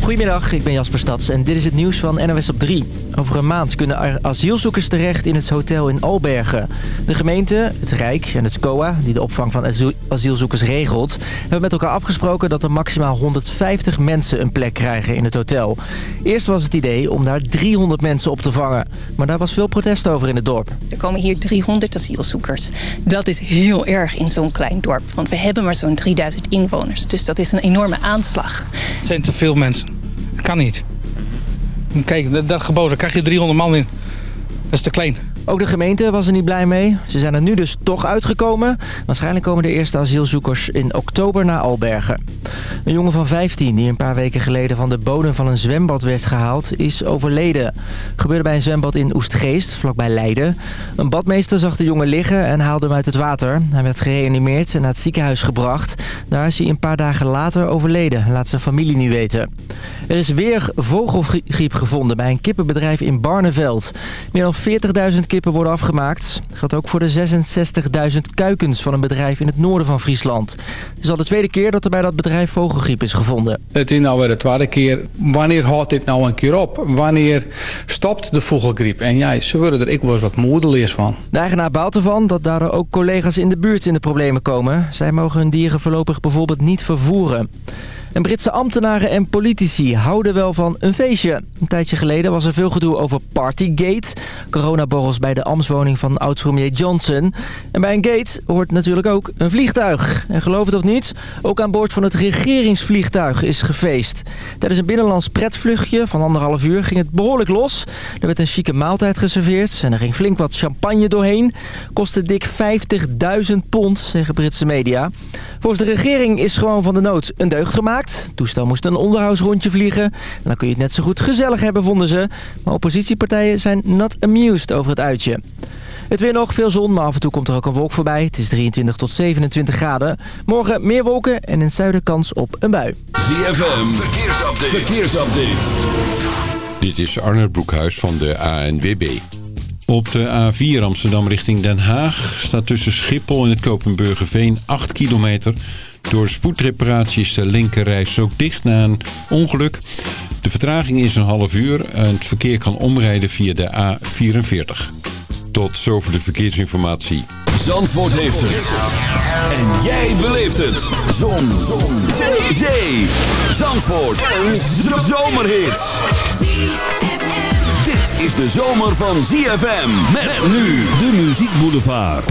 Goedemiddag, ik ben Jasper Stads en dit is het nieuws van NOS op 3. Over een maand kunnen er asielzoekers terecht in het hotel in Albergen. De gemeente, het Rijk en het SCOA, die de opvang van asielzoekers regelt... hebben met elkaar afgesproken dat er maximaal 150 mensen een plek krijgen in het hotel. Eerst was het idee om daar 300 mensen op te vangen. Maar daar was veel protest over in het dorp. Er komen hier 300 asielzoekers. Dat is heel erg in zo'n klein dorp, want we hebben maar zo'n 3000 inwoners. Dus dat is een enorme aanslag. Het zijn te veel mensen. Kan niet. Kijk, dat gebouw, daar krijg je 300 man in. Dat is te klein. Ook de gemeente was er niet blij mee. Ze zijn er nu dus toch uitgekomen. Waarschijnlijk komen de eerste asielzoekers in oktober naar Albergen. Een jongen van 15 die een paar weken geleden van de bodem van een zwembad werd gehaald... is overleden. Gebeurde bij een zwembad in Oestgeest, vlakbij Leiden. Een badmeester zag de jongen liggen en haalde hem uit het water. Hij werd gereanimeerd en naar het ziekenhuis gebracht. Daar is hij een paar dagen later overleden, laat zijn familie nu weten. Er is weer vogelgriep gevonden bij een kippenbedrijf in Barneveld. Meer dan 40.000 kippen worden afgemaakt. Dat gaat ook voor de 66.000 kuikens van een bedrijf in het noorden van Friesland. Het is al de tweede keer dat er bij dat bedrijf vogelgriep is gevonden. Het is nou weer de tweede keer. Wanneer houdt dit nou een keer op? Wanneer stopt de vogelgriep? En ja, ze worden er ik eens wat moedeleers van. De eigenaar baalt ervan dat daardoor ook collega's in de buurt in de problemen komen. Zij mogen hun dieren voorlopig bijvoorbeeld niet vervoeren. En Britse ambtenaren en politici houden wel van een feestje. Een tijdje geleden was er veel gedoe over Partygate. Coronaborrels bij de ambtswoning van oud-premier Johnson. En bij een gate hoort natuurlijk ook een vliegtuig. En geloof het of niet, ook aan boord van het regeringsvliegtuig is gefeest. Tijdens een binnenlands pretvluchtje van anderhalf uur ging het behoorlijk los. Er werd een chique maaltijd geserveerd en er ging flink wat champagne doorheen. Kostte dik 50.000 pond, zeggen Britse media. Volgens de regering is gewoon van de nood een deugd gemaakt. Het toestel moest een onderhoudsrondje vliegen. En dan kun je het net zo goed gezellig hebben, vonden ze. Maar oppositiepartijen zijn not amused over het uitje. Het weer nog, veel zon, maar af en toe komt er ook een wolk voorbij. Het is 23 tot 27 graden. Morgen meer wolken en in het zuiden kans op een bui. ZFM, verkeersupdate. verkeersupdate. Dit is Arnold Broekhuis van de ANWB. Op de A4 Amsterdam richting Den Haag staat tussen Schiphol en het Kopenburgerveen 8 kilometer... Door spoedreparatie is de linkerreis ook dicht na een ongeluk. De vertraging is een half uur en het verkeer kan omrijden via de A44. Tot zover de verkeersinformatie. Zandvoort heeft het. En jij beleeft het. Zon. Zon. Zee. Zandvoort. Een zomerhit. Dit is de zomer van ZFM. Met nu de Muziek Boulevard.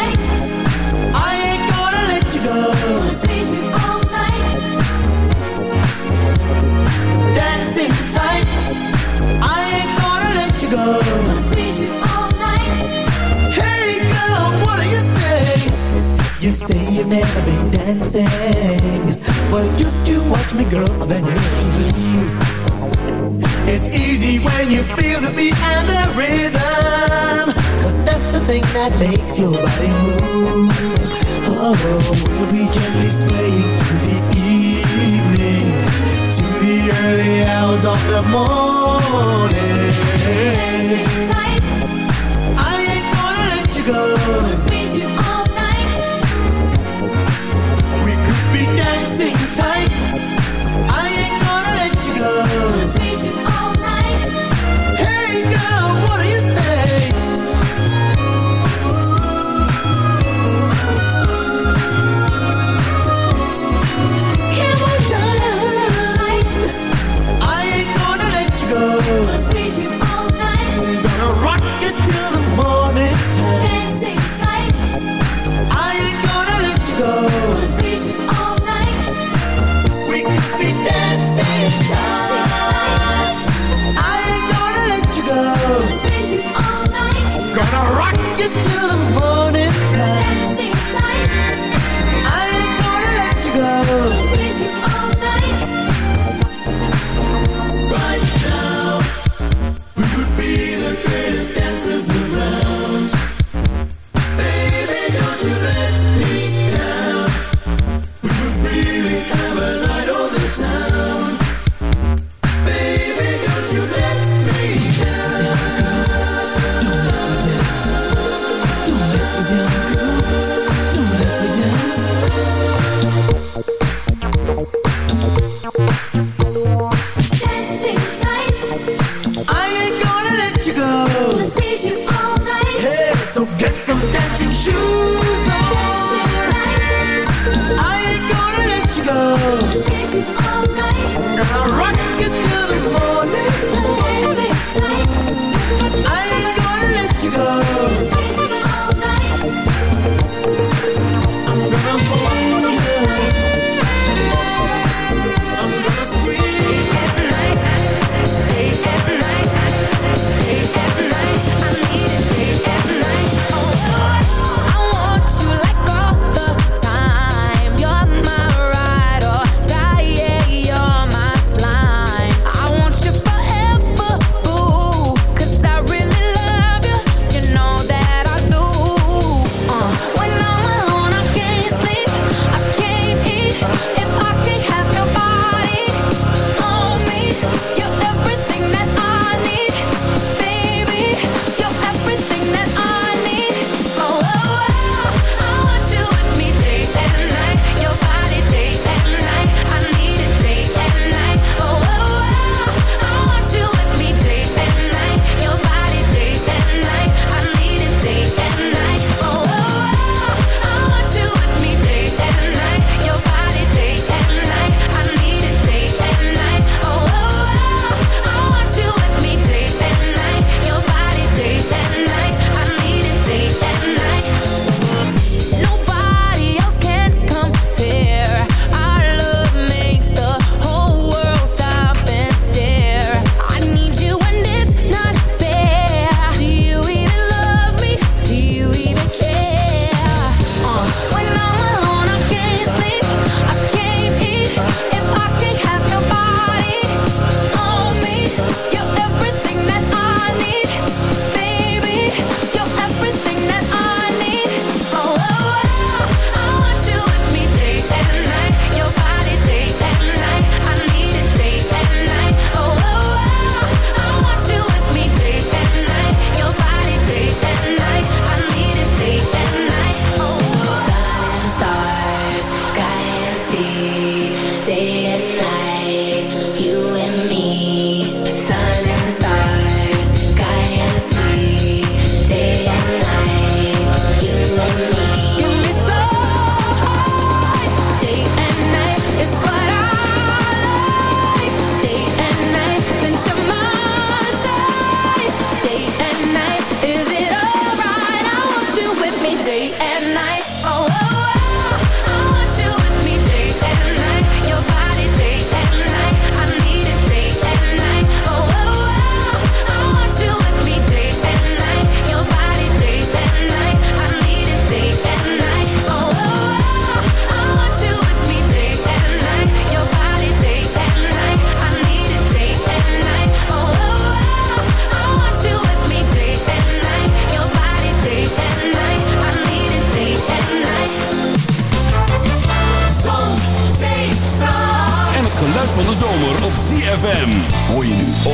your body. move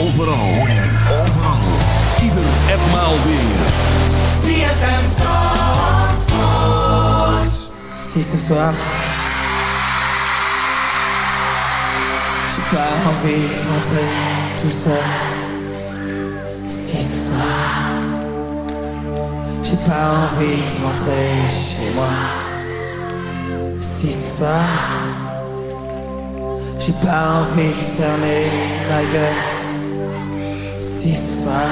overal. Hoor je nu overal. Ieder en Si ce soir. J'ai pas envie de rentrer tout seul. Si ce soir. J'ai pas envie de rentrer chez moi. Si ce soir. J'ai pas envie de fermer la gueule ce soir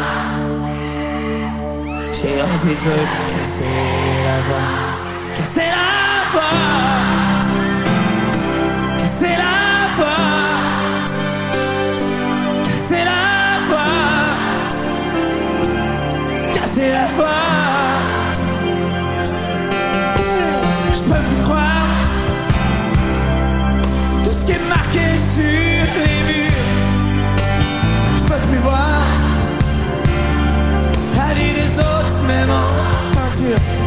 J'ai envie de me casser la voix Casser la voix c'est la foi, trip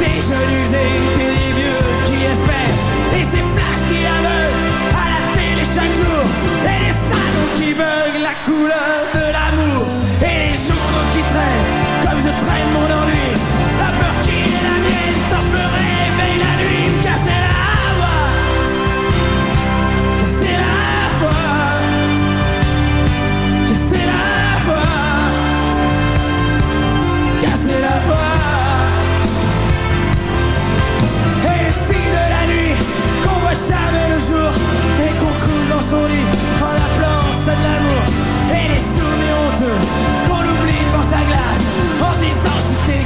Des jeunes usés et des vieux qui espèrent. Et ces flashs qui aveuglent à la télé chaque jour. Et les salons qui veulent la couleur de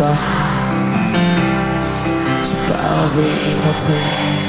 J'ai pas envie de rentrer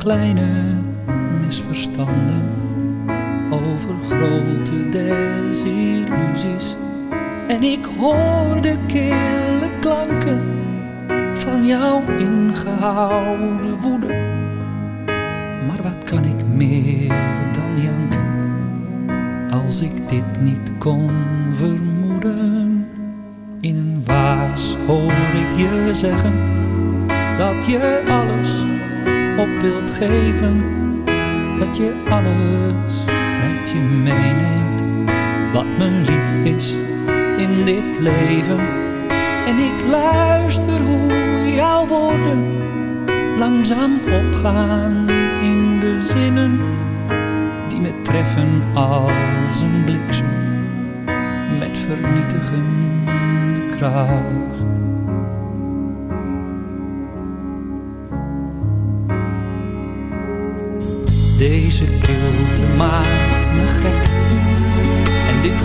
kleine wat me lief is in dit leven. En ik luister hoe jouw woorden langzaam opgaan in de zinnen die me treffen als een bliksem met vernietigende kracht. Deze kilte maakt me gek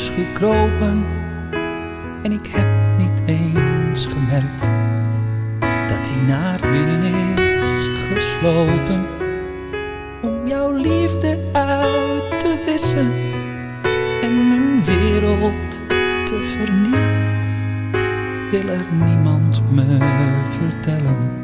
gekropen. En ik heb niet eens gemerkt dat hij naar binnen is geslopen. Om jouw liefde uit te wissen en mijn wereld te vernielen. Wil er niemand me vertellen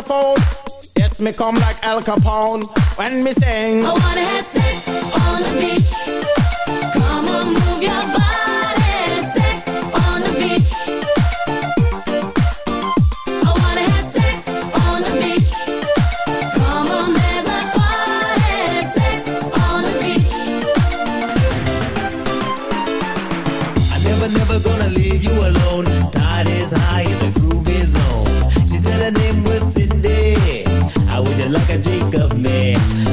Microphone. Yes, me come like Al Capone when me sing. I wanna have sex on the beach. Come on, move your body.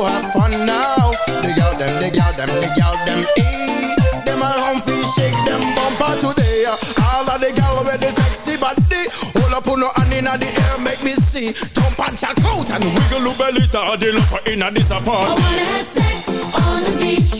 to have fun now. Dig out them, dig out them, dig out them, ee. Them a humpy shake them bumper today. All of the gal with the sexy body. Hold up on no hand inna the air, make me see. Jump and check out and wiggle your belly the love inna this I wanna have sex on the beach.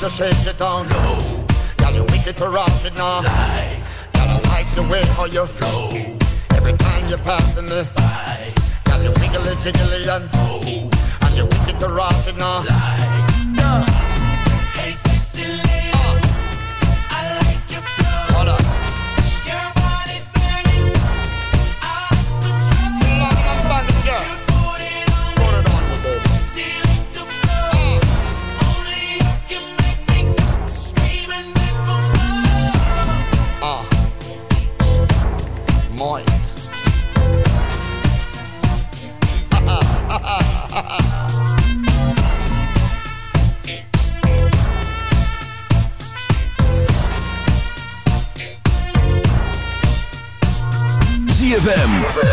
to shake it on, No. Girl, you wicked to rock it now. Lie. Girl, I like the way how you flow. Every time you're passing me by. Girl, you wiggly jiggly and. Oh. And you wicked to rock it now. Lie.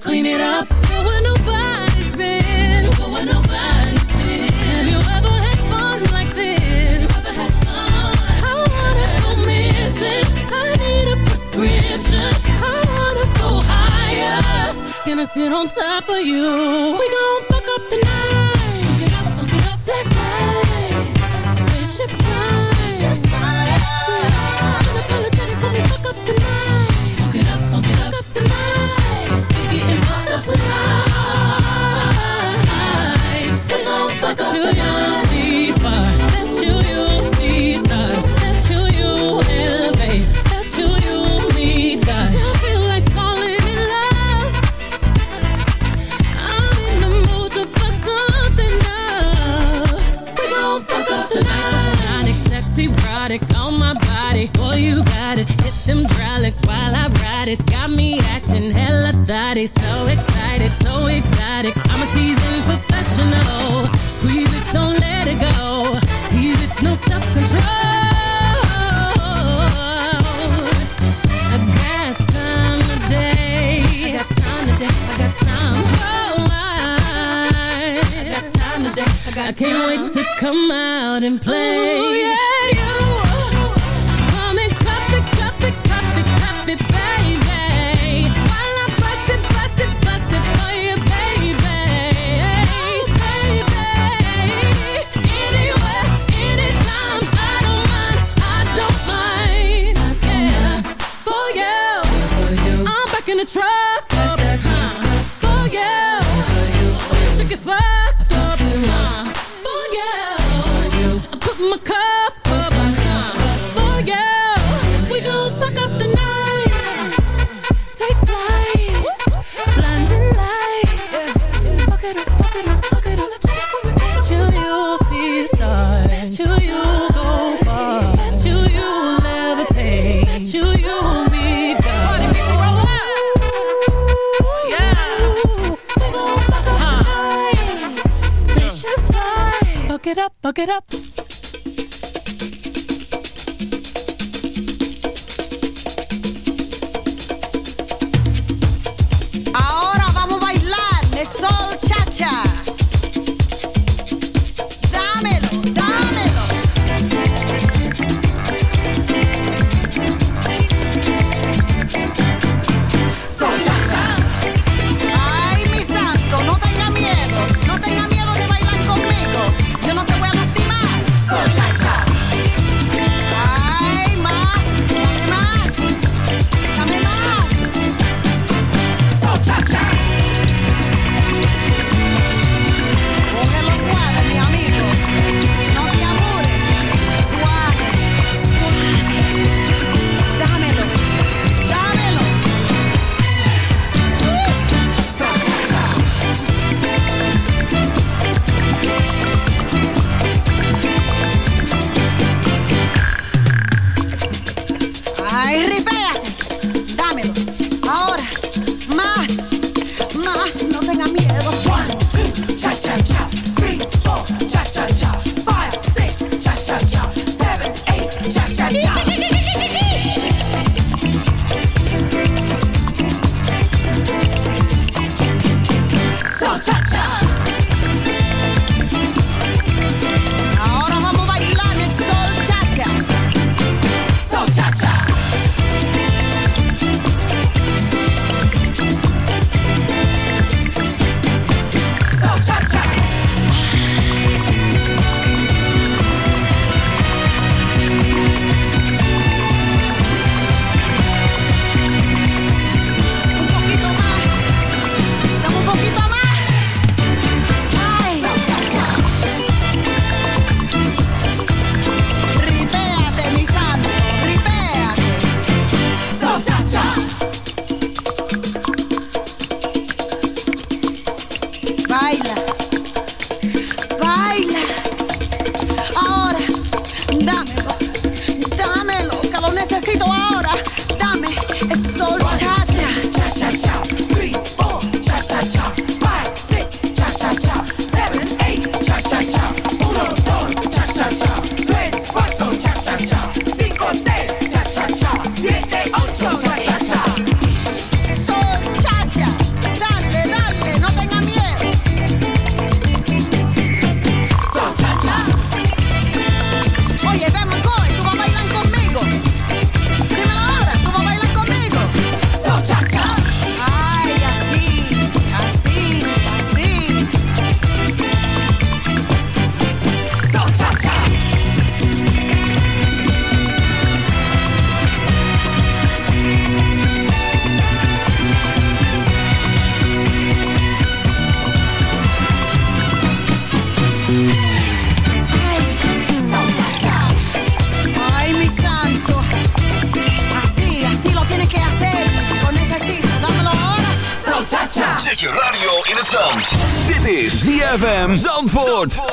clean it up. Go where nobody's been. Go where nobody's been. Have you ever had fun like this? Had fun I wanna go missing. I need a prescription. I wanna go higher. Can I sit on top of you. We gon' fuck up the night. come out and play. Zandvoort.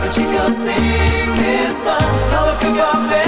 Ice. Papa Chico, sing this song. All the